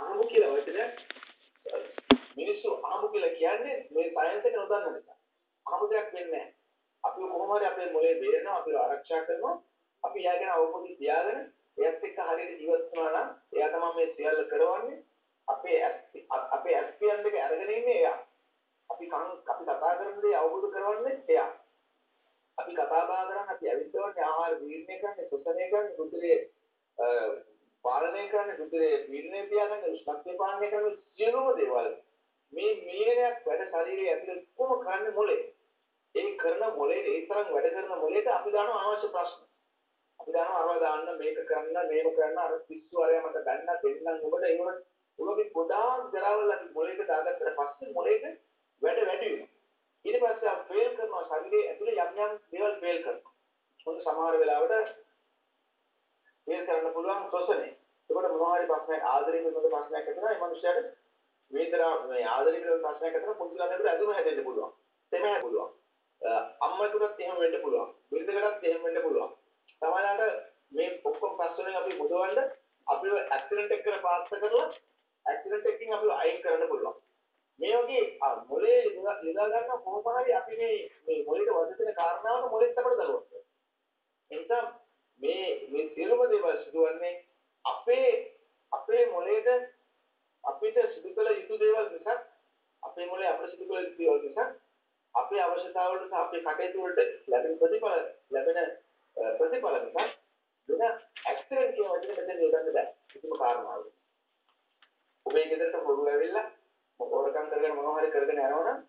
ආමු කියලා වචනයක් මිනිස්සු ආමු කියලා කියන්නේ මේ සයන්ස් එක නොදන්න නිසා. ආමු දෙයක් වෙන්නේ නැහැ. අපි කොහොම හරි අපේ මොලේ බේරෙනවා, අපිව ආරක්ෂා කරනවා. අපි යාගෙන අවබෝධය තියාගෙන එයත් එක්ක හරියට ජීවත් වෙනවා නම් එයා තමයි මේ සියල්ල කරවන්නේ. අපේ අපේ ඇස්පියන් දෙක අරගෙන ඉන්නේ එයා. අපි කන් අපි කතා කරන දේ අවබෝධ කරවන්නේ එයා. අපි කතා බහ කරන්නේ අපි ඇවිත්වන්නේ ආහාර ජීර්ණය කරන්නේ සුසනය කරන්නේ රුධිරයේ පාලනය කරන්නේ රුධිරයේ පීඩනය තියාගන්න උෂ්ණත්වය පාලනය කරන සියලුම දේවල්. මේ මීනයක් වැඩ ශරීරයේ ඇතුළේ කොහොම කරන්නේ මොලේ. ඒ කරන මොලේ ඒ තරම් වැඩ කරන මොලේට අපි දාන අවශ්‍ය ප්‍රශ්න. අපි දානවා අරවා දාන්න මේක කරන්න මේක කරන්න අර පිස්සු අරයා මට ගන්න දෙන්නම් ඔබට ඒකට ඔබගේ ගොඩාක් දරවල අපි මොලේට දාගත්තට පස්සේ මොලේට වැඩ වැඩි වෙනවා. ඊට පස්සේ අපි ෆේල් කරනවා ශරීරයේ ඇතුලේ යම් යම් දේවල් ෆේල් කරනවා. මොකද සමහර වෙලාවට ෆේල් කරන්න පුළුවන් ශ්වසනය. ඒකට මොනවා හරි ප්‍රශ්නයක් ආදරේ කරන ප්‍රශ්නයක් ඇතිවෙනවා. ඒ මනුස්සයාට වේදනා මේ ආදරේ කරන ප්‍රශ්නයක් ඇතිවෙනවා. පුංචි ළමයෙකුට ඇදුම හැදෙන්න පුළුවන්. තෙමෑ පුළුවන්. අම්මෙකුටත් එහෙම වෙන්න පුළුවන්. බිරිඳකටත් එහෙම වෙන්න පුළුවන්. සමහරවිට මේ ඔක්කොම ප්‍රශ්න වලින් අපි මුදවන්න අපිව ඇක්සිඩන්ට් එකකට පාස් කරලා ඇක්සිඩන්ට් එකකින් අපිව අයින් කරන්න පුළුවන්. මේ වගේ මොලේ යොදා ගන්න කොහොම හරි අපි මේ මේ මොලේට වදින කාරණාවක මොලෙත් අපිට දරුවක්. එනිසා මේ මේ සියලුම දේවල් සිදුවන්නේ අපේ අපේ මොලේට අපිට සිදු කළ යුතු දේවල් නිසා අපේ මොලේ අපිට සිදු කළ යුතු දේවල් නිසා අපේ අවශ්‍යතාවලට සහ අපේ කටයුතු වලට ලැබෙන ප්‍රතිඵල ලැබෙන ප්‍රතිඵල නිසා දුන ඇක්සිඩන්ට් කියන වචනේ මෙතන යොදන්න බෑ. කිසිම කාරණාවක. ඔබේ ගෙදරට හොරු ඇවිල්ලා හොරකම් කරගෙන මොනවා හරි කරගෙන යනවනම්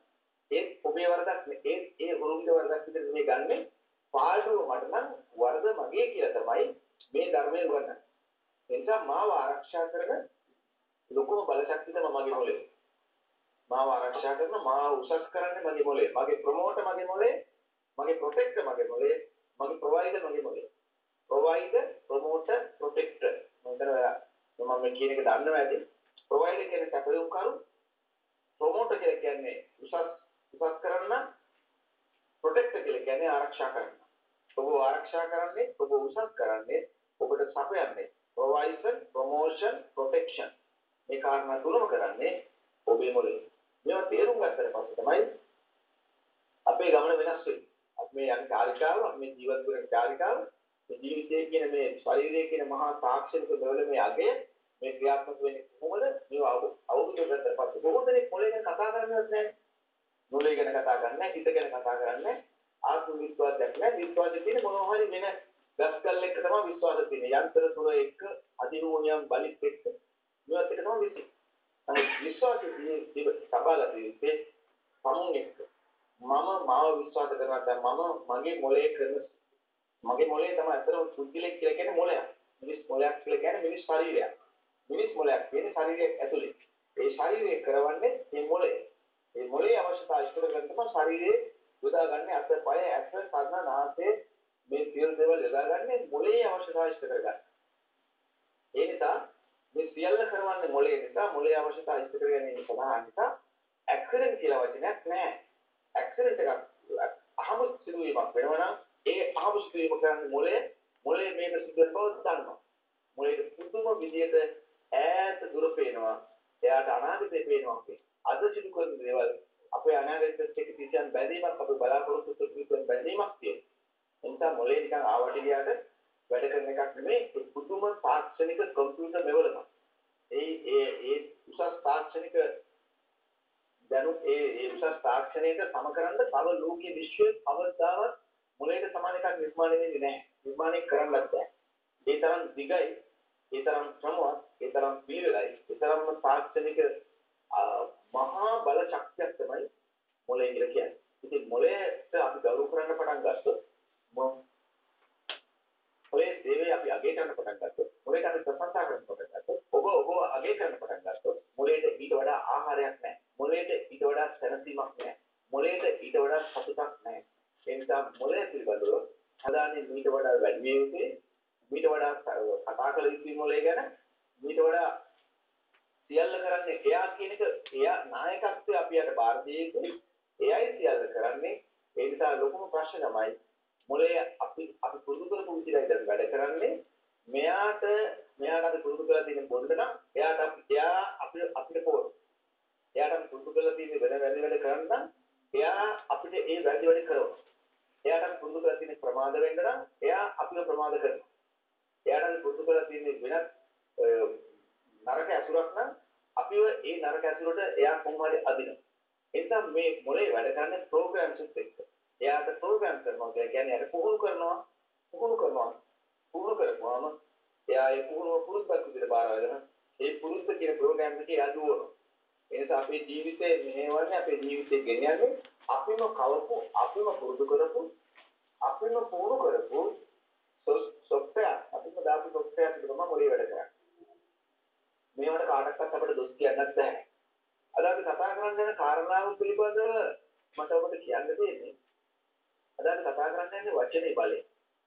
ඒ ඔබේ වරදක් ඒ ඒ උරුමගේ වරදක් විදිහට මේ ගන්නෙ පාඩුව මට නම් වරද මගේ කියලා තමයි මේ ධර්මයේ උගන්වන්නේ. ඒ නිසා මාව ආරක්ෂා කරන ලොකුම බලශක්තිය තමයි මගේ මොලේ. මාව ආරක්ෂා කරන මාව උසස් කරන්නේ මගේ මොලේ. මගේ ප්‍රොමෝටර් මගේ මොලේ. මගේ ප්‍රොටෙක්ටර් මගේ මොලේ. මගේ ප්‍රොවයිඩර් මගේ මොලේ. Provider, promoter, protector. මම මම මේ කියන එක දන්නවා ඇති. ප්‍රොවයිඩර් කියන්නේ සැපයුම් කරු ප්‍රොමෝටර් කියලා කියන්නේ උසස් උසස් කරන්න ප්‍රොටෙක්ටර් කියලා කියන්නේ ආරක්ෂා කරන්න. ඔබ ආරක්ෂා කරන්නේ ඔබ උසස් කරන්නේ ඔබට සපයන්නේ ප්‍රොවයිසර් ප්‍රොමෝෂන් ප්‍රොටෙක්ෂන් මේ කාරණා තුනම කරන්නේ ඔබේ මොලේ. මේවා තේරුම් ගත්තට පස්සේ තමයි අපේ ගමන වෙනස් වෙන්නේ. අපි මේ යන චාරිකාව මේ ජීවත් වෙන චාරිකාව මේ ජීවිතයේ කියන මේ ශරීරයේ කියන මහා තාක්ෂණික දෙවලමේ අගය මේ ක්‍රියාත්මක වෙන්නේ කොහොමද? මේව අවබෝධ කරගත්ත පස්සේ බොහෝ දෙනෙක් මොලේ ගැන කතා කරන්නේවත් නැහැ. මොලේ ගැන කතා කරන්නේ නැහැ, හිත ගැන කතා කරන්නේ ආත්ම විශ්වාසයක් නැහැ. විශ්වාසය තියෙන මොනවා හරි වෙන ගස්කල් එක්ක තමයි විශ්වාසය තියෙන්නේ. යන්ත්‍ර තුර එක්ක අධිනෝනියම් බලිත් එක්ක මේවත් එක තමයි විශ්වාසය. අනේ විශ්වාසය තියෙන්නේ සබාලා තියෙන්නේ සමුන් එක්ක. මම මාව විශ්වාස කරනවා මම මගේ මොලේ කරන මගේ මොලේ තමයි අතන පුද්ගලෙක් කියලා කියන්නේ මොලයක්. මිනිස් මොලයක් කියලා කියන්නේ මිනිස් ශරීරයක්. මිනිස් මොලයක් කියන්නේ ශරීරයක් ඇතුලේ. ඒ ශරීරය කරවන්නේ මේ මොලේ. මේ මොලේ අවශ්‍යතාව ඉෂ්ට කරගන්න තමයි ශරීරයේ යොදාගන්නේ අත පය ඇස කන නාසය මේ සියලු දේවල් යොදාගන්නේ මොලේ අවශ්‍යතාව ඉෂ්ට කරගන්න. ඒ නිසා මේ සියල්ල කරවන්නේ මොලේ නිසා මොලේ අවශ්‍යතාව ඉෂ්ට කරගැනීම සඳහා නිසා ඇක්සිඩන්ට් කියලා වචනයක් නැහැ. ඇක්සිඩන්ට් එකක් අහම සිදුවීමක් වෙනවා ඒ අහම සිදුවීම කරන්නේ මොලේ මොලේ මේක සිදු වෙන බව දන්නවා. මොලේ පුදුම විදියට ඈත දුර පේනවා. එයාට අනාගතේ පේනවා කියන්නේ. අද සිදු කරන දේවල් අපේ අනාගතෙත් එක්ක තියන බැඳීමක් අපේ බලාපොරොත්තු තුන බැඳීමක් තියෙනවා. එනිසා මොලේ නිකන් ආවට ගියාට වැඩ කරන එකක් නෙමෙයි පුදුම තාක්ෂණික කම්පියුටර් මෙවලම. ඒ ඒ ඒ උසස් තාක්ෂණික දැනුම් ඒ ඒ උසස් තාක්ෂණයක සමකරන්න තව ලෝකයේ විශ්වයේ කවදාවත් මොලේට සමාන එකක් නිර්මාණය වෙන්නේ නැහැ. නිර්මාණය කරන්නත් බෑ. ඒ තරම් දිගයි ඒ තරම් ක්‍රමවත්, ඒ තරම් පිළිවෙලයි, ඒ තරම්ම තාක්ෂණික මහා බල ශක්තියක් තමයි මොලේ කියලා කියන්නේ. ඉතින් මොලේට අපි ගෞරව කරන්න පටන් ගත්තොත් මොලේ දේවේ අපි අගය කරන්න පටන් ගත්තොත් මොලේට අපි ප්‍රශංසා කරන්න පටන් ගත්තොත් ඔබ ඔබ අගය කරන්න පටන් ගත්තොත් මොලේට ඊට වඩා ආහාරයක් නැහැ. මොලේට ඊට වඩා සැනසීමක් නැහැ. මොලේට ඊට වඩා සතුටක් නැහැ. ඒ නිසා මොලේ පිළිබඳව හදාන්නේ ඊට වඩා වැඩි විය යුතුයි. ඊට වඩා කතා කළ යුතු මොලේ ගැන ඊට වඩා සියල්ල කරන්නේ එයා කියන එක එයා නායකත්වය අපියට බාර දෙන්නේ එයයි සියල්ල කරන්නේ. ඒ නිසා ලොකුම ප්‍රශ්න තමයි මුලේ අපි අපි පුරුදු කරපු විදිහට වැඩ කරන්නේ. මෙයාට මෙයාට අපි පුරුදු කරලා තියෙන බොන්න නම් එයාට එයා අපිට අපිට පොර එයාට අපි පුරුදු කරලා තියෙන වෙන වැඩ වැඩ කරන්න නම් එයා අපිට ඒ වැඩ වැඩ කරනවා. එයාට අපි පුරුදු කරලා තියෙන ප්‍රමාද වෙන්න නම් එයා අපිව ප්‍රමාද කරනවා. එයාට අපි පුරුදු කරලා තියෙන වෙනත් නරක ඇසුරක් නම් අපිව ඒ නරක ඇසුරට එයා කොහොම හරි අදිනවා. ඒ නිසා මේ මොලේ වැඩ කරන්නේ ප්‍රෝග්‍රෑම්ස් එක්ක. එයාට ප්‍රෝග්‍රෑම් කරනවා කියන්නේ එයාට පුහුණු කරනවා. පුහුණු කරනවා. පුහුණු කරපුවාම එයා ඒ පුහුණුව පුරුද්දක් විදිහට බාර අරගෙන ඒ පුරුද්ද කියන ප්‍රෝග්‍රෑම් එකේ එයා දුවනවා. ඒ නිසා අපේ ජීවිතේ මෙහෙවන්නේ අපේ ජීවිතේ ගෙනියන්නේ අපිම කවපු අපිම පුරුදු කරපු අපිම පුහුණු කරපු සොෆ්ට්වෙයාර් අපිම දාපු සොෆ්ට්වෙයාර් එක තමයි මොලේ වැඩ කරන්නේ. මේවට කාටවත් අපිට දොස් කියන්නත් බෑ. අද අපි කතා කරන්න යන කාරණාව පිළිබඳව මට ඔබට කියන්න තියෙන්නේ. අද අපි කතා කරන්න යන්නේ වචනේ බලය.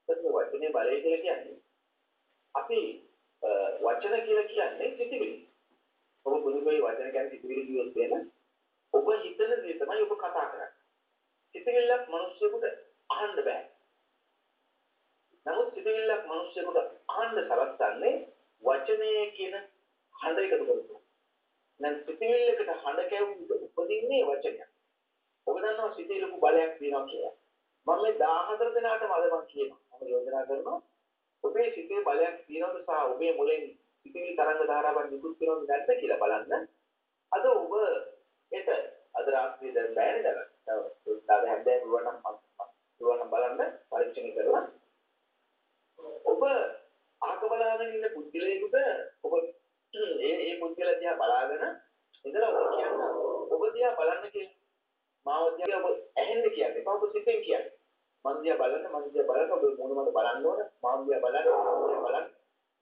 ඒත් වචනේ බලය කියලා කියන්නේ අපි වචන කියලා කියන්නේ සිතිවිලි. ඔබ බුදුගොයි වචන කියන්නේ සිතිවිලි කියොත් එහෙම ඔබ හිතන දේ තමයි ඔබ කතා කරන්නේ. සිතිවිල්ලක් මිනිස්සුෙකුට අහන්න බෑ. නමුත් සිතිවිල්ලක් මිනිස්සුෙකුට අහන්න සලස්සන්නේ වචනය කියන හඬ එකතු කරලා. දැන් සිතිවිල්ලකට හඬ කැවුම් උපදින්නේ වචනයක්. ඔබ දන්නවා සිතිවිලි ලොකු බලයක් තියෙනවා කියලා. මම මේ 14 දෙනාටම අද මම කියනවා. මම යෝජනා කරනවා ඔබේ සිතේ බලයක් තියෙනවද සහ ඔබේ මුලෙන් සිතිවිලි තරංග ධාරාවක් නිකුත් වෙනවද නැද්ද කියලා බලන්න. අද ඔබ හෙට අද රාත්‍රියේ දැන් බෑනේ දැන්. දාද හැන්දෑව පුළුවන් නම් පුළුවන් නම් බලන්න පරීක්ෂණ කරලා ඔබ අහක බලාගෙන ඉන්න පුද්ගලයෙකුට ඔබ ඒ ඒ පුද්ගලයා දිහා බලාගෙන ඉඳලා ඔබ කියන්න ඔබ දිහා බලන්න කියලා. මාව දිහා ඔබ ඇහෙන්න කියන්නේ. ඔබ සිතෙන් කියන්නේ. මන් දිහා බලන්න මන් දිහා බලන්න ඔබ මොන මට බලන්න ඕන. මාව දිහා බලන්න බලන්න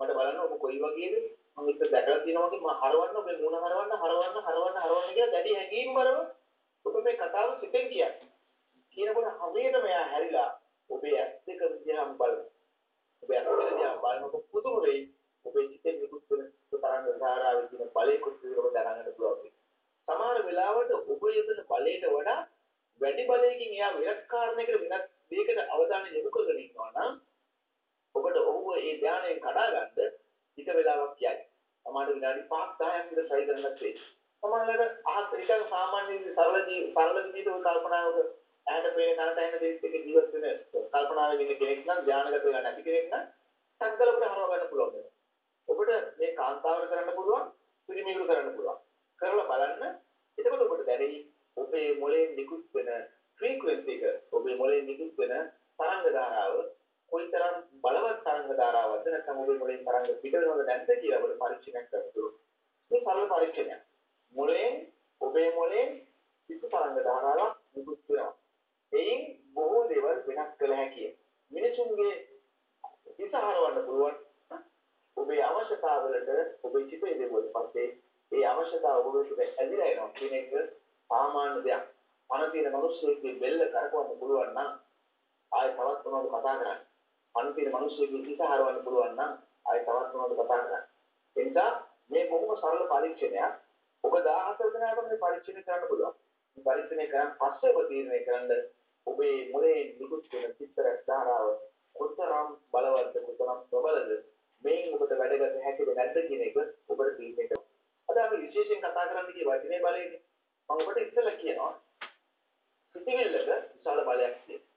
මට බලන්න ඔබ කොයි වගේද? මම එක දැකලා තියෙනවා වගේ මම හරවන්න ඔබ මොන හරවන්න හරවන්න හරවන්න හරවන්න කියලා දැඩි හැඟීම් බලව ඔබ මේ කතාව සිතෙන් කියන්නේ. කියනකොට හැමේටම එයා හැරිලා ඔබේ ඇස් දෙක දිහාම බලනවා. ඔබේ ඇස් දෙක දිහා බලනකොට පුදුම වෙයි. ඔබේ සිතේ නිකුත් වෙන තරංග ධාරාවේ තියෙන බලය කොච්චරද ඔබ දැනගන්න පුළුවන්. සමහර වෙලාවට ඔබ යොදන බලයට වඩා වැඩි බලයකින් එයා වෙනත් කාරණයකට වෙනත් දෙයකට අවධානය යොමු කරගෙන ඉන්නවා නම් ඔබට ඔහුව ඒ ධානයෙන් කඩා ගන්න ටික වෙලාවක් කියයි. සමහර විනාඩි 5 10ක් විතර try කරන්නත් වෙයි. සමහරවිට අහත් නිකන් සාමාන්‍ය සරල ජී සරල විදිහට ඔය කල්පනාවක ඇහැට පේන කනට ඇහෙන දේත් එක ජීවත් වෙන කල්පනාවේ ඉන්න කෙනෙක් නම් ධානයකට වෙලා නැති කෙනෙක් නම් සංකල්පට හරව ගන්න පුළුවන්. ඔබට මේ කාන්තාවර කරන්න පුළුවන්, පිරිමිරු කරන්න පුළුවන්. කරලා බලන්න. එතකොට ඔබට දැනෙයි ඔබේ මොලේ නිකුත් වෙන ෆ්‍රීකවෙන්සි එක, ඔබේ මොලේ නිකුත් වෙන තරංග ධාරාව කොයිතරම් බලවත් තරංග ධාරාවක්ද නැත්නම් ඔබේ මොලේ තරංග පිටවෙනවද නැද්ද කියලා ඔබට පරීක්ෂණයක් කරන්න පුළුවන්. මේ සරල පරීක්ෂණයක්. මොලේ ඔබේ මොලේ කිසි තරංග ධාරාවක් නිකුත් වෙනවා. එයින් බොහෝ දේවල් වෙනස් කළ හැකියි. මිනිසුන්ගේ හිත හරවන්න පුළුවන්. ඔබේ අවශ්‍යතාවලට ඔබේ චිතේ දෙවොත් පස්සේ ඒ අවශ්‍යතාව ඔබට ඇදිලා එනවා කියන එක සාමාන්‍ය දෙයක්. පණ තියෙන මිනිස්සුෙක්ගේ බෙල්ල කරකවන්න පුළුවන් නම් ආයෙ තවත් මොනවද කතා කරන්නේ. පණ තියෙන මිනිස්සුෙක්ගේ හිත හරවන්න පුළුවන් නම් ආයෙ තවත් මොනවද කතා කරන්නේ. ඒ නිසා මේ බොහොම සරල පරීක්ෂණයක්. ඔබ 14 දෙනාට මේ පරීක්ෂණය කරන්න පුළුවන්. මේ පරීක්ෂණය කරන් පස්සේ ඔබ තීරණය කරන්න ඔබේ මොලේ නිකුත් වෙන චිත්‍ර ධාරාව කොතරම් බලවත්ද කොතරම් ප්‍රබලද මේන් ඔබට වැඩගත හැකිද නැද්ද කියන එක ඔබට තීරණය කරන්න. අද අපි විශේෂයෙන් කතා කරන්න කිය වචනේ බලයෙන් මම ඔබට ඉස්සෙල්ලා කියනවා සිතිවිල්ලක විශාල බලයක් තියෙනවා.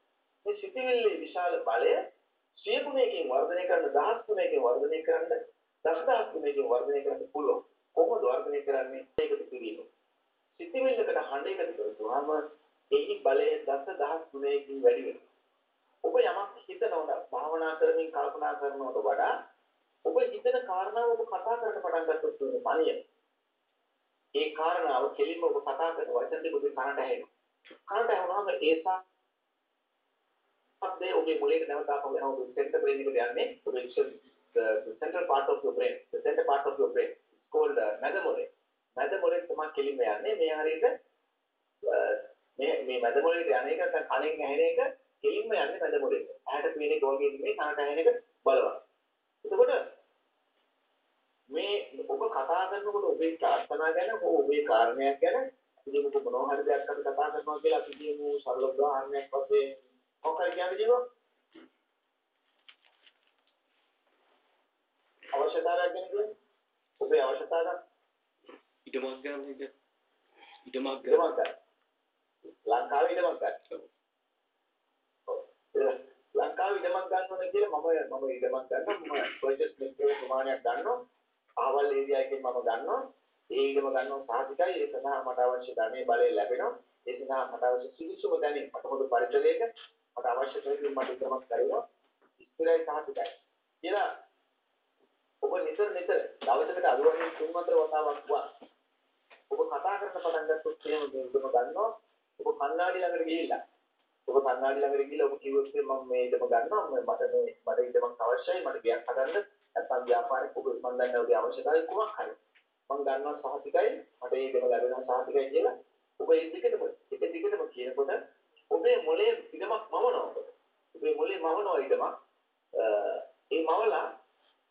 මේ සිතිවිල්ලේ විශාල බලය සිය ගුණයකින් වර්ධනය කරන දහස් ගුණයකින් වර්ධනය කරන්න දසදහස් ගුණයකින් වර්ධනය කරන්න පුළුවන්. කොහොමද වර්ධනය කරන්නේ? ඒකද කිරීම. සිතිවිල්ලකට හඬ එකතු කරපුවාම එහි බලය දසදහස් ගුණයකින් වැඩි වෙනවා. ඔබ යමක් හිතනවා භාවනා කරමින් කල්පනා කරනවට වඩා ඔබ හිතන කාරණාව ඔබ කතා කරන්න පටන් ගත්තොත් වෙන මනිය. ඒ කාරණාව කෙලින්ම ඔබ කතා කරන වචන දෙක ඔබේ කනට ඇහෙනවා. කනට ඇහුනහම ඒ සද්දේ ඔබේ මුලේට නැවත ආපහු යනවා ඔබේ සෙන්ටර් බ්‍රේන් එකට යන්නේ ඔබේ the central part of your brain the center part of your brain it's called uh, මැද මොලේ. මැද මොලේ තමයි කෙලින්ම යන්නේ මේ හරියට uh, මේ මේ මැද මොලේට යන එක නැත්නම් කණෙන් ඇහෙන එක කෙලින්ම යන්නේ මැද මොලේට. ඇහැට පේන එක වගේ නෙමෙයි කනට ඇහෙන එක බලවත්. එතකොට මේ ඔබ කතා කරනකොට ඔබේ ප්‍රාර්ථනා ගැන හෝ ඔබේ කාරණයක් ගැන ඉතින් ඔබ මොනවා හරි දෙයක් අපි කතා කරනවා කියලා අපි කියමු සරල උදාහරණයක් වශයෙන්. මොකක්ද කියන්නේ ජීව අවශ්‍යතාවයක් ගැන කියන්නේ? ඔබේ අවශ්‍යතාවය? ඉඩමක් ගන්න ඉඩමක් ඉඩමක් ගන්න. ලංකාවේ ඉඩමක් ගන්න. ඔව්. ලංකාවේ ඉඩමක් ගන්න ඕනේ කියලා මම මම ඉඩමක් ගන්නවා මම පර්චේස් මෙච්චර ප්‍රමාණයක් ගන්නවා. ආවල් ඒරියා එකෙන් මම ගන්නවා. ඒ ඉඩම ගන්නවා සාහිතිකයි ඒ සඳහා මට අවශ්‍ය ධනෙ බලය ලැබෙනවා. ඒ සඳහා මට අවශ්‍ය සිසුම දැනීම මට හොඳ පරිසරයක මට අවශ්‍ය කරගෙන මට ඉඩමක් කරනවා. ඉස්තරයි සාහිතිකයි. කියලා ඔබ නිතර නිතර දවසකට අලුවන්නේ තුන් හතර වතාවක් වා ඔබ කතා කරන පටන් ගත්තොත් එහෙම මේකම ගන්නවා ඔබ කන්නාඩි ළඟට ගිහිල්ලා ඔබ කන්නාඩි ළඟට ගිහිල්ලා ඔබ කිව්වොත් මම මේ ඉඩම ගන්නවා. මට මේ මට ඉඩමක් අවශ්‍යයි. මට ගයක් හදන්න. නැත්නම් ව්‍යාපාරයක් ඔබ මම දන්නේ ඔබේ අවශ්‍යතාවය කුමක් හරි. මම ගන්නවා සහතිකයි. මට මේ ඉඩම ලැබෙනවා සහතිකයි කියලා. ඔබ ඒ දිගටම එක දිගටම කියනකොට ඔබේ මොලේ ඉඩමක් මවනවා ඔබේ මොලේ මවනවා ඉඩමක්. ඒ මවලා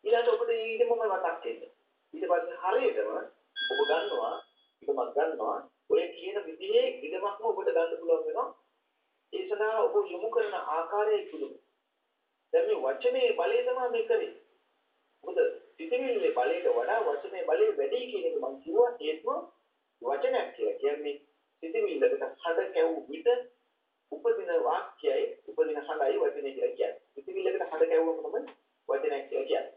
ඊළඟට ඔබට මේ ඉඩමම මතක් වෙන්නේ. ඊට පස්සේ හරියටම ඔබ ගන්නවා ඉඩමක් ගන්නවා. ඔය කියන විදිහේ ඉඩමක්ම ඔබට ගන්න පුළුවන් වෙනවා. ඒ සඳහා ඔබ යොමු කරන ආකාරය ඉක්ුණු. දැන් මේ වචනේ බලය තමයි මේ කරේ. මොකද සිතිවිල්ලේ බලයට වඩා වචනේ බලය වැඩි කියන එක මම කිව්වා හේතුව වචනයක් කියලා කියන්නේ සිතිවිල්ලකට හඩ කැවු විට උපදින වාක්‍යයයි උපදින හඬයි වචනේ කියලා කියන්නේ. සිතිවිල්ලකට හඩ කැවුවම තමයි වචනයක් කියලා කියන්නේ.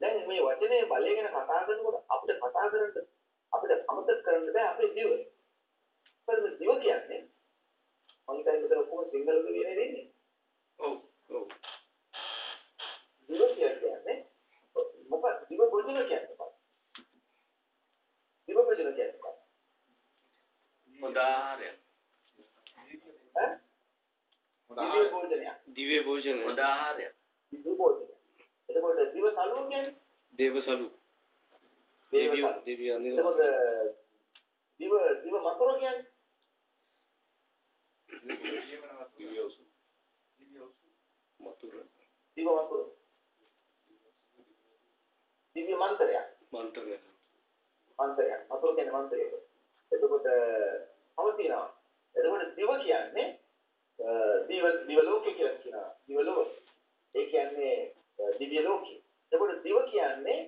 දැන් මේ වචනේ බලය ගැන කතා කරනකොට අපිට කතා කරන්න අපිට අමතක කරන්න බෑ අපේ දිව. මොකද දිව කියන්නේ මම හිතන්නේ මෙතන කොහොමද සිංහල කියන්නේ දෙන්නේ? ඔව් ඔව්. දිව කියන්නේ මොකක්ද දිව බොජන කියන්නේ මොකක්ද? දිව බොජන කියන්නේ? උදාහරණයක්. ඈ? දිව බොජනය. දිව්‍ය භෝජන උදාහරණයක්. දිව බොජනය. එතකොට දිව සලුව කියන්නේ දේව දෙවියෝ සලුව. දෙවියන් එතකොට දිව දිව මතර කියන්නේ මතුර දිව මතර. දිව්‍ය මන්ත්‍රයක්. මන්ත්‍රය මන්ත්‍රයක්. මතර කියන්නේ මන්ත්‍රයක්. එතකොට පවතිනවා. එතකොට දිව කියන්නේ අ, දිව දිව ලෝකේ කියලා කියනවා. දිව ලෝක. ඒ කියන්නේ අ, දිව්‍ය ලෝකේ. එතකොට දිව කියන්නේ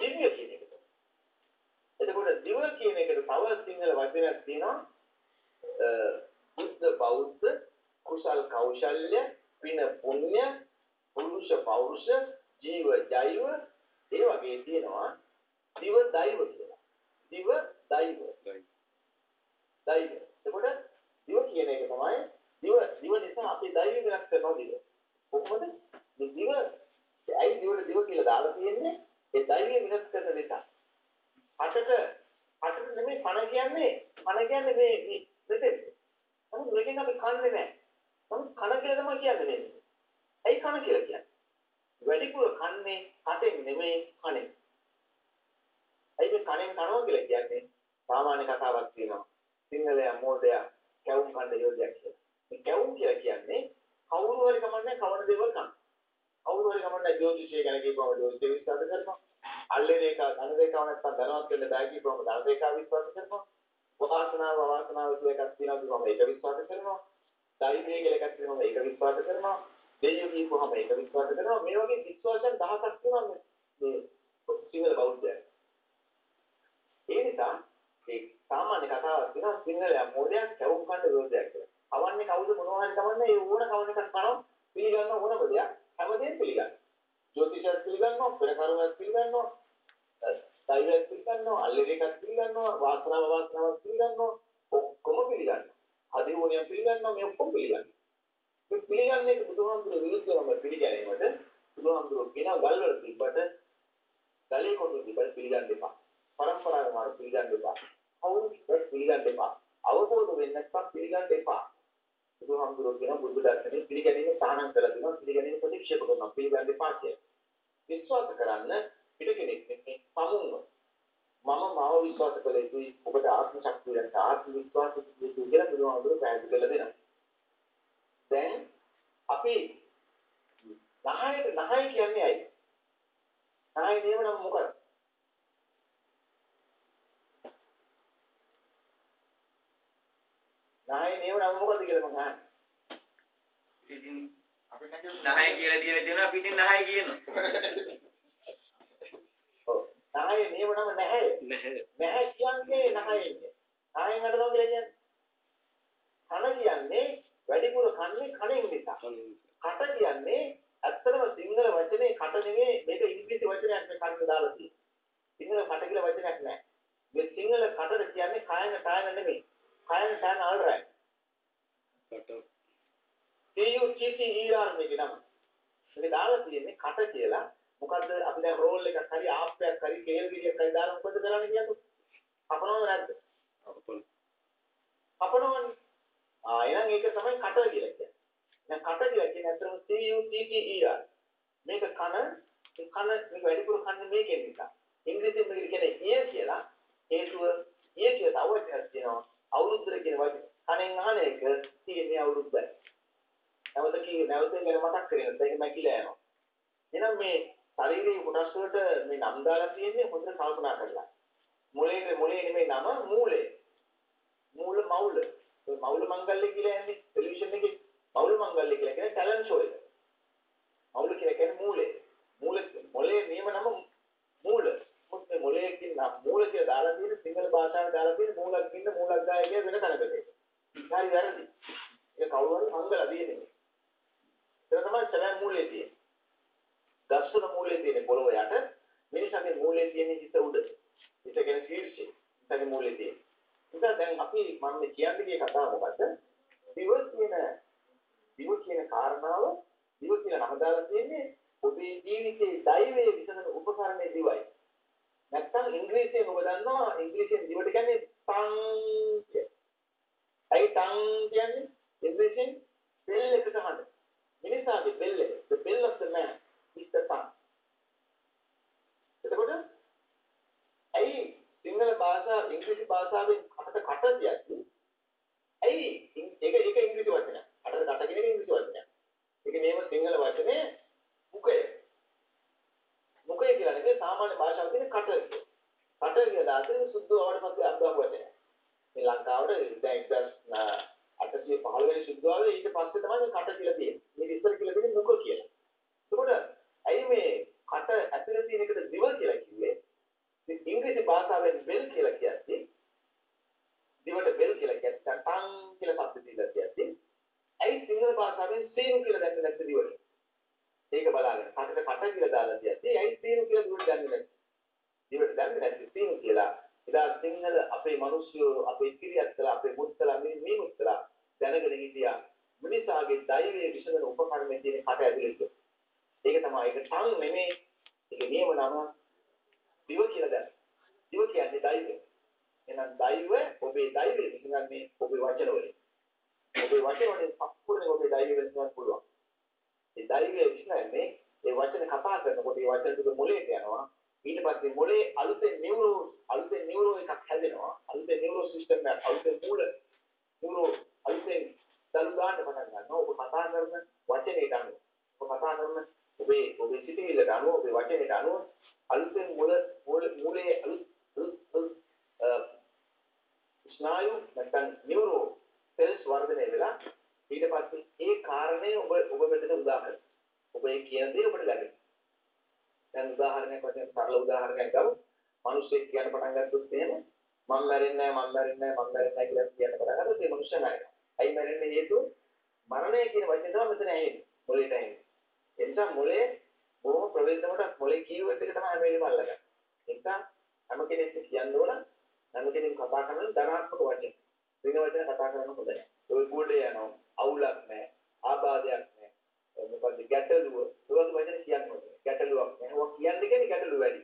දිව්‍ය කියන එකට. එතකොට දිව කියන එකට තව සිංහල වචනයක් තියෙනවා. අ, බුද්ධ බෞද්ධ කුසල් කෞශල්‍ය පින පුණ්‍ය පුරුෂ පෞරුෂ ජීව ජෛව ඒ වගේ තියෙනවා දිව දෛව කියලා. දිව දෛව දෛව. දෛව. එතකොට දිව කියන එක තමයි දිව දිව නිසා අපි දෛව වෙනස් කරනවා දිව. කොහොමද? මේ දිව ඇයි දිවට දිව කියලා දාලා තියෙන්නේ? ඒ දෛවය වෙනස් කරන නිසා. අටට අටට නෙමෙයි පණ කියන්නේ පණ කියන්නේ මේ මේ මෙතෙන්. නමුත් මේකෙන් අපි කන්නේ නැහැ. නමුත් කන කියලා තමයි කියන්නේ මේ. ඇයි කන කියලා කියන්නේ? වැඩිපුර කන්නේ කටෙන් නෙමෙයි කනෙන්. ඇයි මේ කනෙන් කනවා කියලා කියන්නේ? සාමාන්‍ය කතාවක් තියෙනවා. සිංහලයා මෝඩයා කැවුම් කන්න යෝධයක් කියලා. මේ කැවුම් කියලා කියන්නේ කවුරු හරි කමන්නේ කවන දේවල් කන. කවුරු හරි කමන්නේ ජ්‍යොතිෂය ගැන කියපුවම ජ්‍යොතිෂය විශ්වාස කරනවා. අල්ලේ රේඛ ධන රේඛාව නැත්නම් ධනවත් වෙන්න බෑ කියපුවම ධන රේඛාව විශ්වාස කරනවා. වාසනාව අවාසනාව කියලා එකක් තියෙනවා කියපුවම ඒක විශ්වාස කරනවා. ධෛර්යය කියලා එකක් තියෙනවා ඒක විශ්වාස කරනවා. දෙයියෝ කියපුවම ඒක විශ්වාස කරනවා. මේ වගේ විශ්වාසයන් දහසක් තියෙනවා මේ මේ සිංහල බෞද්ධයන්. ඒ නිසා ඒ සාමාන්‍ය කතාවක් තියෙනවා සිංහලයා මොඩයක් කැවුම් කන්න විරෝධයක් කියලා. අවන්නේ කවුද මොනවා හරි කවන්නේ ඒ ඕන කවන එකක් කරනවා පිළිගන්න ඕනම දෙයක් හැමදේම පිළිගන්න. ජ්‍යොතිෂයක් පිළිගන්නවා, පෙරකරුවක් පිළිගන්නවා, සයිලයක් පිළිගන්නවා, අල්ලේකක් පිළිගන්නවා, වාසනාව වාසනාවක් පිළිගන්නවා, ඔක්කොම පිළිගන්නවා. අධිමෝනියක් පිළිගන්නවා මේ ඔක්කොම පිළිගන්නවා. මේ පිළිගන්නේ බුදුහාමුදුරුවෝ විරුද්ධවම පිළිගැනීමට බුදුහාමුදුරුවෝ කියනවා ගල් වල තිබ්බට ගලේ කොටු තිබ්බට පිළිගන්න එපා. පරම්පරාව මාරු පිළිගන්න එපා. කවුරුත් පිළිගන්න එපා. අවබෝධ වෙන්න නැත්නම් පිළිගන්න එපා. බුදුහාමුදුරුවෝ කියන බුදු දර්ශනේ පිළිගැනීම සාහනම් කරලා දෙනවා පිළිගැනීම ප්‍රතික්ෂේප කරනවා පිළිගන්න එපා කියලා. විශ්වාස කරන්න පිට කෙනෙක් නෙමෙයි සමුන්ව. මම මාව විශ්වාස කළ යුතුයි ඔබට ආත්ම ශක්තිය නැත්නම් ආත්ම විශ්වාසය යුතුයි කියලා බුදුහාමුදුරුවෝ පැහැදිලි කරලා දෙනවා. දැන් අපි නහයට නහය කියන්නේ ඇයි? නහය නේම නම් මොකක්ද? නහය නේම නම් මොකද්ද කියලා මම අහන්නේ. ඉතින් අපිට නහය කියලා දීලා තියෙනවා පිටින් නහය කියනවා. ඔව්. නහය නේම නැහැ. නැහැ නැහැ කියන්නේ නහයෙන්නේ. නායෙන් හදනවා කියලා කියන්නේ. කන කියන්නේ වැඩිපුර කන්නේ කණෙන් නිසා. කට කියන්නේ ඇත්තටම සිංහල වචනේ කට නෙමෙයි මේක ඉංග්‍රීසි වචනයක් මේ කටට දාලා තියෙන්නේ. සිංහල කට කියලා වචනයක් නැහැ. මේ සිංහල කටට කියන්නේ කායන කායන නෙමෙයි. කායන කායන අල්රයි. කට TU TT ER මේකේ නම. මේක දාලා තියෙන්නේ කට කියලා. මොකද්ද අපි දැන් රෝල් එකක් හරි ආප්පයක් හරි කේල් ගෙඩියක් හරි දාලා මොකද කරන්නේ කියන්නේ? කපනවද නැද්ද? අපන කපනවනේ. ආ එහෙනම් ඒක තමයි කට කියලා කියන්නේ. දැන් කට කියලා කියන්නේ අතරම C U T T E R. මේක කන මේ කන මේක වැඩිපුර කන්නේ මේකෙන් නිසා. ඉංග්‍රීසියෙන් මේක කියන්නේ ear කියලා. හේතුව ear කියලා තව වචනයක් තියෙනවා. අවුරුද්දට කියන වචන. කනෙන් අහන එක තියෙන්නේ අවුරුද්දයි. නැවත කී නැවත ගැන මතක් කරගෙන ඒක මැකිලා යනවා. එහෙනම් මේ ශරීරයේ කොටස් වලට මේ නම් දාලා තියෙන්නේ හොඳට කල්පනා කරලා. මොලේ මොලේ නෙමෙයි නම මූලය. මූල මවුල. ඔය මවුල මංගල්‍ය කියලා යන්නේ ටෙලිවිෂන් එකේ මවුල මංගල්‍ය කියලා කියන්නේ ටැලන්ට් ෂෝ එක. මවුල කියලා කියන්නේ මූලය. මූල මොලේ නියම නම මූල. මොකද මේ මොලේ කියන මූල කියලා දාලා තියෙන සිංහල භාෂාවේ දාලා තියෙන මූලක් ඉන්න මූලක් ගාය කිය වෙන තැනකට. හරි වැරදි. ඒක කවුරු හරි මංගල දිනේ. ඒක තමයි සැබෑ මූලයේ තියෙන්නේ. දස්සන මූලයේ තියෙන පොළොව යට මිනිසාගේ මූලයේ තියෙන හිත උඩ. හිත කියන්නේ ශීර්ෂය. හිතගේ මූලයේ තියෙන. නිසා දැන් අපි මම මේ කියන්න ගිය කතාව මොකද්ද? දිව කියන දිව කියන කාරණාව දිව කියලා නම දාලා තියෙන්නේ ඔබේ ජීවිතයේ දෛවයේ විසඳන උපකරණයේ දිවයි. නැත්තම් ඉංග්‍රීසියෙන් ඔබ දන්නවා ඉංග්‍රීසියෙන් දිවට කියන්නේ ටං ඇයි ටං කියන්නේ? ඉංග්‍රීසියෙන් බෙල් එක ගන්න. මිනිසාගේ බෙල් එක the bell of the man is the tongue. එතකොට ඇයි සිංහල භාෂාව ඉංග්‍රීසි භාෂාවෙන් කටට කට කියන්නේ ඇයි ඒක ඒක ඉංග්‍රීසි වචනයක් කටට කට කියන එක ඉංග්‍රීසි වචනයක් ඒක නේම සිංහල වචනේ මුඛය මුඛය කියන්නේ සාමාන්‍ය භාෂාවේ තියෙන කට කියන කට කියන දාතේ සුද්ධ වවට පස්සේ අර්ධක වචනයක් මේ ලංකාවට දැන් 1815 වෙනි සුද්ධාවේ ඊට පස්සේ තමයි කට කියලා තියෙන්නේ මේ ඉස්සර කියලා තියෙන්නේ මුඛ කියලා එතකොට ඇයි මේ කට ඇතුලේ තියෙන එකට දිව කියලා කිව්වේ ඉංග්‍රීසි භාෂාවෙන් බෙල් කියලා කියන්නේ දිවට බෙල් කියලා කියන්නේ ටං කියලා පස්සේ දීලා කියන්නේ ඇයි සිංහල භාෂාවෙන් සීනු කියලා දැක්කේ නැත්නම් දිවට ඒක බලාගෙන කටට කට කියලා දාලා කියන්නේ ඇයි සීනු කියලා දිවට දැන්නේ නැත්තේ දිවට දැන්නේ නැත්තේ සීනු කියලා ඉතින් සිංහල අපේ මිනිස්සු අපේ කිරියත්තලා අපේ මුත්තලා මේ මේ මුත්තලා දැනගෙන හිටියා මිනිසාගේ දෛවයේ විසඳන උපකරණයේ තියෙන කට ඇතුලේ ඒක තමයි ඒක ටං නෙමෙයි ඒක නියම නම දිව කියලා දැන. දිව කියන්නේ දෛවය. එහෙනම් දෛව ඔබේ දෛවය විසඳන්නේ ඔබේ වචන වලින්. ඔබේ වචන වලින් සම්පූර්ණයෙන් ඔබේ දෛවය විසඳන්න පුළුවන්. ඒ දෛවය විසඳන්නේ ඒ වචන කතා කරනකොට ඒ වචන ටික මොලේට යනවා. ඊට පස්සේ මොලේ අලුතෙන් නියුරෝ අලුතෙන් නියුරෝ එකක් හැදෙනවා. අලුතෙන් නියුරෝ සිස්ටම් එකක් අලුතෙන් මූල නියුරෝ අලුතෙන් දලු ගන්න පටන් ගන්නවා. ඔබ කතා කරන වචනේට අනුව. ඔබ කතා කරන ඔබේ ඔබේ සිතිවිල්ලට අනුව ඔබේ වචනයට අනුව අලුතෙන් මුල මූලයේ අලුත් ස්නායු නැත්නම් නියුරෝ සෙල්ස් වර්ධනය වෙලා ඊට පස්සේ ඒ කාරණය ඔබ ඔබ මෙතන උදාහරණ. ඔබ ඒ කියන දේ ඔබට ලැබෙනවා. දැන් උදාහරණයක් වශයෙන් සරල උදාහරණයක් ගමු. මිනිස්සෙක් කියන්න පටන් ගත්තොත් එහෙම මම මැරෙන්නේ නැහැ මම මැරෙන්නේ නැහැ මම මැරෙන්නේ නැහැ කියලා කියන්න පටන් ගත්තොත් ඒ මිනිස්සයා මැරෙනවා. ඇයි මැරෙන්නේ හේතුව? මරණය කියන වචනේ තමයි මෙතන ඇහෙන්නේ. මොලේට ඇහෙන්නේ. ඒ නිසා මොලේ බොහොම ප්‍රවේශමකට මොලේ කීවර්ඩ් එක තමයි හැම වෙලේම අල්ලගන්නේ. ඒ නිසා හැම කෙනෙක්ම කියන්න ඕන හැම කෙනෙක් කතා කරන ධනාත්මක වචන. වෙන වචන කතා කරන්න හොඳ නැහැ. ඔය ගොඩේ යනවා අවුලක් නැහැ. ආබාධයක් නැහැ. මොකද ගැටලුව. ඒවත් වචන කියන්න ඕනේ. ගැටලුවක් නැහැ. ඔක් කියන්නේ කියන්නේ ගැටලුව වැඩි.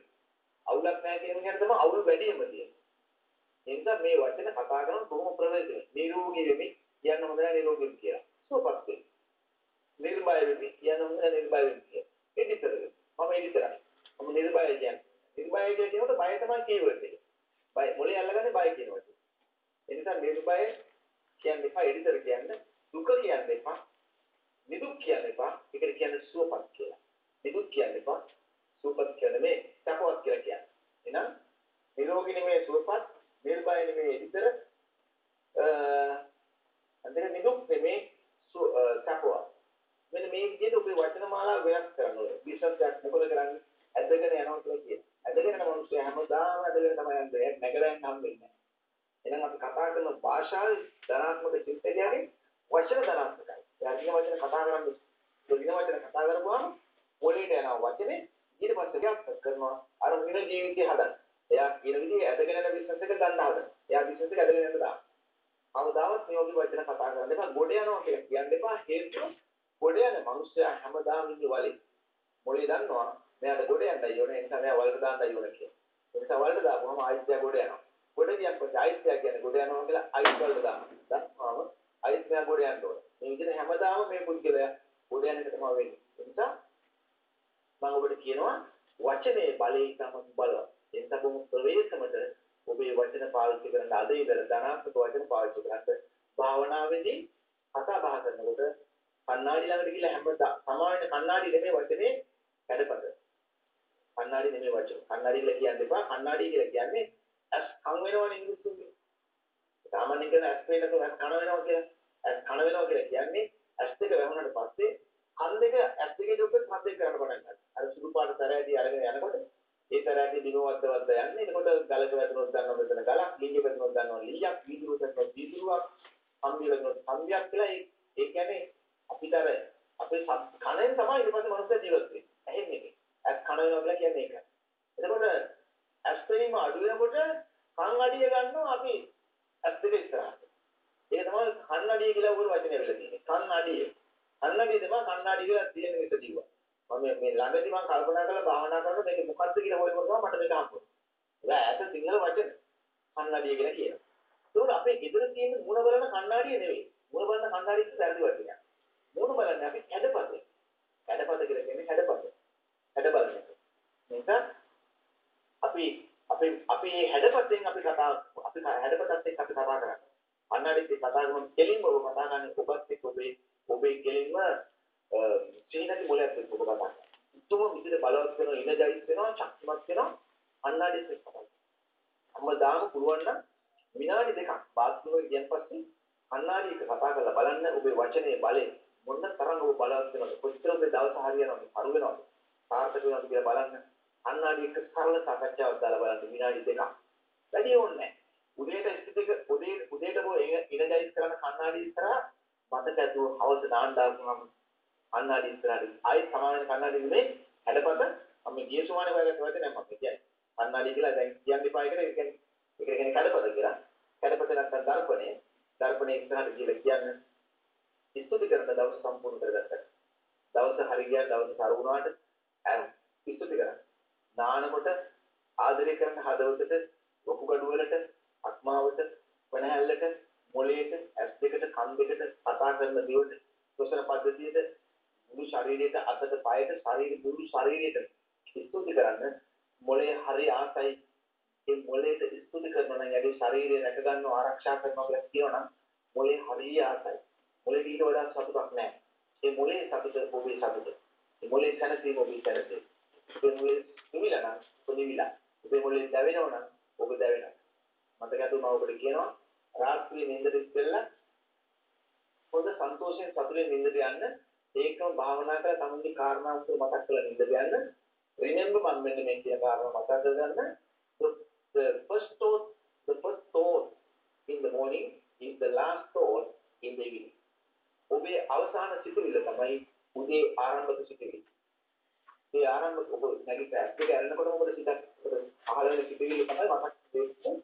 අවුලක් නැහැ කියන එක තමයි අවුල් වැඩිම තියෙන්නේ. ඒ නිසා මේ වචන කතා කරන බොහොම ප්‍රවේශමයි. නිරෝගී වෙමි කියන්න හොඳ නැහැ නිරෝගී කියලා. සුවපත් වෙමි. නිර්භය වෙමි කියන්න හොඳ නැහැ නිර්භය වෙමි කියලා. එදිතර මම එදිතරයි. මම නිර්භය කියන්නේ. නිර්භය කියනකොට බය තමයි කීවර්ඩ් එක. බය මොලේ අල්ලගන්නේ බය කියන වචනේ. ඒ නිසා නිර්භය කියන්න එපා එදිතර කියන්න. දුක කියන්න එපා. නිදුක් කියන්න එපා. ඒකට කියන්නේ සුවපත් කියලා. නිදුක් කියන්න එපා. සුවපත් කියන්නේ මේ සපවත් කියලා කියන්නේ. එහෙනම් නිරෝගී නෙමෙයි සුවපත්, නිර්භය නෙමෙයි එදිතර. අ අන්තිම නිදුක් නෙමෙයි සපවත්. මෙන්න මේ විදිහට ඔබේ වචන මාලාව වෙනස් කරන්න ඕනේ. බිස්නස් එකක් මොකද කරන්නේ? ඇදගෙන යනවා කියලා කියන. ඇදගෙන යන මිනිස්සු හැමදාම ඇදගෙන තමයි යන්නේ. නැගලා යන්න හම්බෙන්නේ නැහැ. එහෙනම් අපි කතා කරන භාෂාවේ ධනාත්මක චිත්තකයගේ වචන ධනාත්මකයි. ඒ දින වචන කතා කරන්නේ දින වචන කතා කරපුවාම මොලේට යනවා වචනේ ඊට පස්සේ ක්‍රියාත්මක කරනවා අර මින ජීවිතය හදන්න. එයා කියන විදිහේ ඇදගෙන යන බිස්නස් එක ගන්න හදන. එයා බිස්නස් එක ඇදගෙන යන්න දාන්න. කවදාවත් මේ වගේ වචන කතා කරන්න එපා. ගොඩ යනවා කියලා කියන්න එපා. හේතුව ගොඩ යන මිනිස්සයා හැමදාම ඉන්නේ වලේ. මොලේ දන්නවා මෙයාට ගොඩ යන්නයි ඕනේ. ඒ නිසා මෙයා වලට දාන්නයි ඕනේ කියලා. ඒ නිසා වලට දාපුවම ආයිත් එයා ගොඩ යනවා. ගොඩ ගියක් පස්සේ ආයිත් එයා කියන්නේ ගොඩ යනවා කියලා ආයිත් වලට දානවා. දැම්මාම ආයිත් මෙයා ගොඩ යන්න ඕනේ. මේ විදිහට හැමදාම මේ පුද්ගලයා ගොඩ යන එක තමයි වෙන්නේ. ඒ නිසා මම ඔබට කියනවා වචනේ බලය තමයි බලවත්. ඒ නිසා බොහොම ප්‍රවේශමට ඔබේ වචන පාවිච්චි කරන්න අද ඉඳලා ධනාත්මක වචන පාවිච්චි කරන්න භාවනාවේදී කතා බහ කරනකොට කණ්ණාඩි ළඟට ගිහලා හැමදා සමාවෙන්න කණ්ණාඩි නෙමෙයි වචනේ හැඩපත. කණ්ණාඩි නෙමෙයි වචන. කණ්ණාඩි කියලා කියන්න එපා. කණ්ණාඩි කියලා කියන්නේ ඇස් කන් වෙනවනේ ඉංග්‍රීසියෙන්. සාමාන්‍යයෙන් කියන ඇස් වෙනකොට ඇස් කන වෙනවා කියලා. ඇස් කන වෙනවා කියලා කියන්නේ ඇස් දෙක වැහුණාට පස්සේ කන් දෙක ඇස් දෙකේ දුක්කත් හත් දෙක කරන්න පටන් ගන්නවා. අර සුදු පාට තරයදී අරගෙන යනකොට ඒ තරයදී දිනවද්ද වද්ද යන්නේ. එතකොට ගලක වැටුනොත් ගන්නවා මෙතන ගලක්, ලීය වැටුනොත් ගන්නවා ලීයක්, වීදුරුව වැටුනොත් වීදුරුවක්, සම්බිය වැටුනොත් සම්බියක් කියලා ඒ ඒ කියන්නේ අපිට අර අපේ කණෙන් තමයි ඊට පස්සේ මනුස්සය ජීවත් වෙන්නේ. ඇහෙන්නේ. ඇස් කන වෙනවා කියලා කියන්නේ ඒක. එතකොට ඇස් පෙනීම අඩු වෙනකොට කන් අඩිය ගන්නවා අපි ඇස් දෙක ඉස්සරහට. ඒක තමයි කන්නඩිය කියලා උගුරු වචනේ වෙලා තියෙන්නේ. කන්නඩිය. කන්නඩිය තමයි කන්නඩිය කියලා තියෙන එක කිව්වා. මම මේ ළඟදී මම කල්පනා කරලා භාවනා කරනකොට මේක මොකක්ද කියලා හොයනකොට තමයි මට මේක හම්බුනේ. ඒක ඈත සිංහල වචන. කන්නඩිය කියලා කියනවා. ඒකට අපේ ගෙදර තියෙන මුණ බලන කන්නඩිය නෙවෙයි. මුණ බලන කන්නඩිය වැරදි වචනයක්. මුණ බලන්නේ අපි කැඩපතේ. කැඩපත කියලා කියන්නේ කැඩපත. හැඩ බලන එක. නිසා අපි අපි අපි මේ හැඩපතෙන් අපි කතා අපි හැඩපතත් එක්ක අපි කතා කරන්නේ. අන්නාඩිත් එක්ක කතා කරන කෙලින්ම ඔබ කතා කරන්නේ ඔබත් එක්ක ඔබේ ඔබේ කෙලින්ම සීනති මොලයක් එක්ක ඔබ කතා කරනවා. උතුම් විදිහට බලවත් වෙනවා, ඉනර්ජයිස් වෙනවා, ශක්තිමත් වෙනවා අන්නාඩිත් එක්ක කතා කරනවා. හැමදාම පුළුවන් නම් විනාඩි දෙකක් බාත්රූම් එකට ගියන් පස්සේ අන්නාඩි එක කතා කරලා බලන්න ඔබේ වචනේ බලය මොන තරම් ඔබ බලවත් වෙනවද? කොච්චර ඔබේ දවස හරියනවද? කරු වෙනවද? සාර්ථක වෙනවද කියලා බලන්න. අන්නාඩි එක සරල සාකච්ඡාවක් දාලා බලන්න. විනාඩි දෙකක්. වැඩි ඕනේ නැහැ. උදේට ඉස්තික උදේ උදේට බෝ ඉනර්ජයිස් කරන කන්නාඩි ඉස්සරහා මතක ඇතුව හවස දාන්න දාපුවම කන්නාඩි ඉස්සරහට ආයෙත් සමාන කන්නාඩි නෙමෙයි හැඩපත මම ගිය සුමානේ වගේ වගේ නෑ මම කියන්නේ. කන්නාඩි කියලා දැන් කියන්න එපා එකට ඒ කියන්නේ. ඒක කියන්නේ කඩපත කියලා. කඩපත නැත්නම් දර්පණය. දර්පණය ඉස්සරහට කියලා කියන්නේ. ස්තුති කරන දවස් සම්පූර්ණ කරගත්තා. දවස් හරි ගියා දවස් තර වුණාට ස්තුති කරා. නානකොට ආදරය කරන හදවතට ලොකු gadu වලට අක්මාවට වෙනහැල්ලට මොළයට ඇස් දෙකට කන් දෙකට කතා කරන දිවට සොසන පද්ධතියට මුළු ශරීරයට අතට පයට ශරීර මුළු ශරීරයට ස්තුති කරන්න මොළේ හරි ආසයි ඒ මොළයට ස්තුති කරනවා නම් යගේ ශරීරය රැක ගන්නව ආරක්ෂා කරනවා කියලා කියනනම් මොළේ හරි ආසයි මොලේ ඊට වඩා සතුටක් නැහැ. ඒ මොලේ සතුට ඔබේ සතුට. ඒ මොලේ සැනසීම ඔබේ සැනසීම. ඒ මොලේ නිවිලා නම් ඔබ නිවිලා. ඔබේ මොලේ දැවෙනවා නම් ඔබ දැවෙනවා. මතක ඇතුව මම ඔබට කියනවා රාත්‍රියේ නිින්දට ඉස්සෙල්ලා හොඳ සන්තෝෂයෙන් සතුටින් නිින්දට යන්න ඒකම භාවනා කරලා තමන්ගේ කාරණා උත්තර මතක් කරලා නිින්දට යන්න remember මම මෙන්න මේ කියන කාරණා මතක් කරගන්න the first thought the first thought in the morning is the last thought in the evening ඔබේ අවසාන සිතුවිල්ල තමයි උදේ ආරම්භක සිතුවිල්ල. ඒ ආරම්භක ඔබ නැගිට ඇස් දෙක අරනකොට ඔබට සිතක් පහළ වෙන සිතුවිල්ල තමයි මතක් වෙන්නේ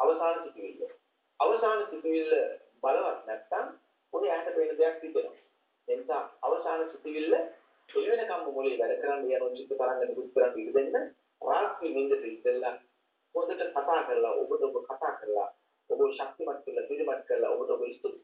අවසාන සිතුවිල්ල. අවසාන සිතුවිල්ල බලවත් නැත්නම් ඔය ඇහැට පේන දෙයක් හිතෙනවා. ඒ නිසා අවසාන සිතුවිල්ල එළි වෙනකම් මොලේ වැඩ කරන්න යන චිත්ත තරංග නිකුත් කරන්න ඉඩ දෙන්න රාත්‍රී නිින්දට ඉස්සෙල්ලා හොඳට කතා කරලා ඔබට ඔබ කතා කරලා ඔබ ශක්තිමත් කරලා පිළිමත් කරලා ඔබට ඔබ ස්තුති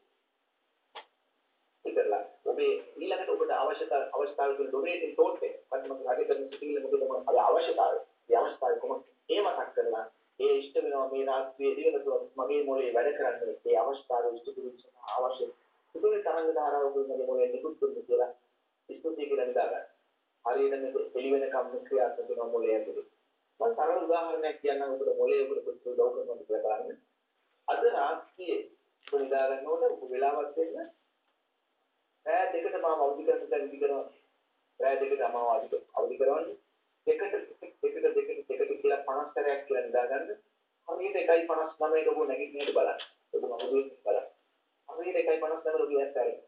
කරලා ඔබේ ඊළඟට ඔබට අවශ්‍යතා අවස්ථාවක ඩොනේටින් තෝට් එක මම හරි කරන සිතිවිල්ල මොකද මම අද අවශ්‍යතාවය ඒ අවස්ථාවේ කොහොමද ඒ මතක් කරලා ඒ ඉෂ්ට වෙනවා මේ රාත්‍රියේ දිනකට මගේ මොලේ වැඩ කරන්න ඒ අවස්ථාවේ ඉෂ්ට පිළිච්ච අවශ්‍ය සිතුවිලි තරංග ධාරාව මගේ මොලේ නිකුත් කරන්න කියලා ස්තුති කියලා නිදාගන්න. හරියට මේක එළි වෙනකම් ක්‍රියාත්මක වෙන මොලේ ඇතුලේ. මම සරල උදාහරණයක් කියන්නම් ඔබට මොලේ ඔබට කොච්චර උදව් කරනවද කියලා බලන්න. අද රාත්‍රියේ ඔබ නිදා ගන්නකොට ඔබ වෙලාවක් දෙන්න රෑ දෙකට මම අවදි කරන තැන ඉදි කරනවා. රෑ දෙකට මම අවදි අවදි කරවන්නේ. දෙකට දෙකට දෙකට දෙකට කියලා 50 සැරයක් කියලා නිදා ගන්න. හරියට 1.59ට ඔබ නැගිටින්නට බලන්න. ඔබ මගුලේ බලන්න. හරියට 1.59ට ඔබ ඇස් ඇරෙන්න.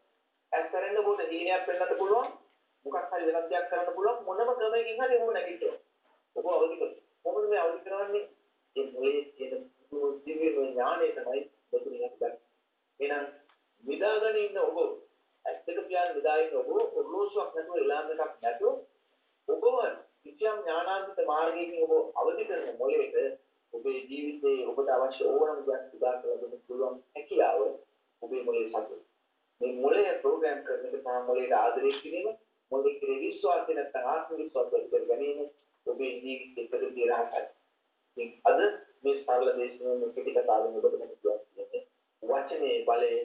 ඇස් ඇරෙන්න ඔබට හීනයක් වෙන්නත් පුළුවන්. මොකක් හරි වෙනස් දෙයක් කරන්න පුළුවන්. මොනම ක්‍රමයකින් හරි ඔබ නැගිටිනවා. ඔබ අවදි කරනවා. කොහොමද මේ අවදි කරන්නේ? ඒ මොලේ තියෙන දිව්‍ය ඥානය තමයි බතුරින් අපි ගන්න. එහෙනම් නිදාගෙන ඉන්න ඔබ ඇස් දෙක පියාගෙන නිදා ඉන්න ඔබ ඔරලෝසුවක් නැතුව එලාම් එකක් නැතුව ඔබව කිසියම් ඥානාන්විත මාර්ගයකින් ඔබ අවදි කරන මොලේට ඔබේ ජීවිතයේ ඔබට අවශ්‍ය ඕනම දෙයක් උදා කරලා දෙන්න පුළුවන් හැකියාව ඔබේ මොලේ සතුට. මේ මොලය ප්‍රෝග්‍රෑම් කරන එක තමයි මොලේට ආදරය කිරීම, මොලේ කෙරේ විශ්වාසය නැත්නම් ආත්ම විශ්වාසය ඇති කර ගැනීම ඔබේ ජීවිතයේ ප්‍රතිදී රහසයි. ඉතින් අද මේ සරල දේශනාව මේ පිටි කතාවෙන් ඔබට මම කියන්නේ වචනේ බලයේ